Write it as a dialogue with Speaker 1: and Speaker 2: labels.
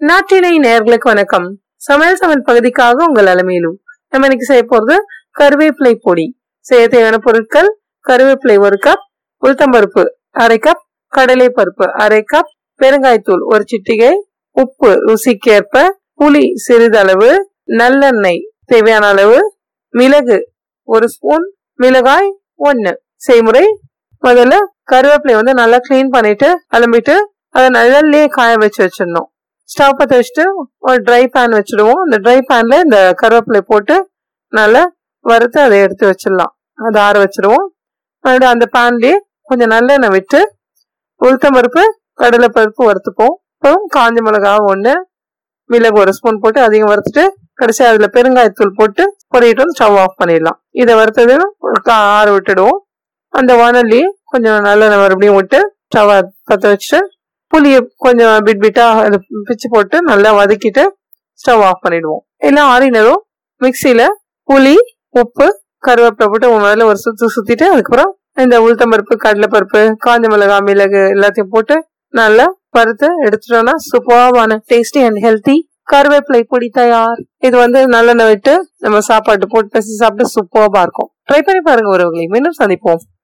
Speaker 1: நாட்டினை நேர்களுக்கு வணக்கம். சமையல் சமையல் பகுதிக்காக உங்கள் அலமையிலும் நம்ம இன்னைக்கு செய்ய போறது கருவேப்பிலை பொடி. செய்ய தேவையான பொருட்கள் கருவேப்பிலை ஒரு கப் உளுத்தம்பருப்பு அரை கப் கடலை பருப்பு அரை கப் பெருங்காய்த்தூள் ஒரு சிட்டிகை உப்பு ருசிக்கேற்ப புளி சிறிதளவு நல்லெண்ணெய் தேவையான அளவு மிளகு ஒரு ஸ்பூன் மிளகாய் ஒன்னு. செய்முறை முதல்ல கருவேப்பிலை வந்து நல்லா கிளீன் பண்ணிட்டு அலம்பிட்டு அதை நல்லே காய வச்சு வச்சிடணும். ஸ்டவ் பற்ற வச்சுட்டு ஒரு ட்ரை பேன் வச்சுடுவோம். அந்த ட்ரை பேனில் இந்த கருவேப்பிலை போட்டு நல்லா வறுத்து அதை எடுத்து வச்சிடலாம். அதை ஆற வச்சிடுவோம். மறுபடியும் அந்த பேன்லேயே கொஞ்சம் நல்லெண்ணெய் விட்டு உளுத்தம் பருப்பு கடலை பருப்பு வறுத்துப்போம். அப்புறம் காஞ்ச மிளகா ஒன்று மிளகு ஒரு ஸ்பூன் போட்டு அதிகம் வறுத்துட்டு கடைசியாக அதில் பெருங்காயத்தூள் போட்டு பொறியிட்டு வந்து ஸ்டவ் ஆஃப் பண்ணிடலாம். இதை வறுத்ததையும் ஆற விட்டுடுவோம். அந்த வானல்லி கொஞ்சம் நல்லெண்ணெய் மறுபடியும் விட்டு ஸ்டவ் பற்ற வச்சுட்டு புளியை கொஞ்சம் பிட் பிட்டா அது பிச்சு போட்டு நல்லா வதக்கிட்டு ஸ்டவ் ஆஃப் பண்ணிடுவோம். எல்லாம் ஆறினதும் மிக்சியில புளி உப்பு கருவேப்பிலை போட்டு முதல்ல ஒரு சுத்து சுத்திட்டு அதுக்கப்புறம் இந்த உளுத்தம்பருப்பு கடலைப்பருப்பு காஞ்ச மிளகா மிளகு எல்லாத்தையும் போட்டு நல்லா பருத்து எடுத்துட்டோம்னா சூப்பரான டேஸ்டி அண்ட் ஹெல்த்தி கருவேப்பிலை பொடி தயார். இது வந்து நல்லெண்ணெய் விட்டு நம்ம சாப்பாட்டு போட்டு பேசி சாப்பிட்டு சூப்பராக இருக்கும். ட்ரை பண்ணி பாருங்க ஒருவங்களையும் மீண்டும் சந்திப்போம்.